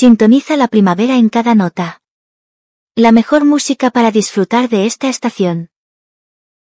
Sintoniza la primavera en cada nota. La mejor música para disfrutar de esta estación.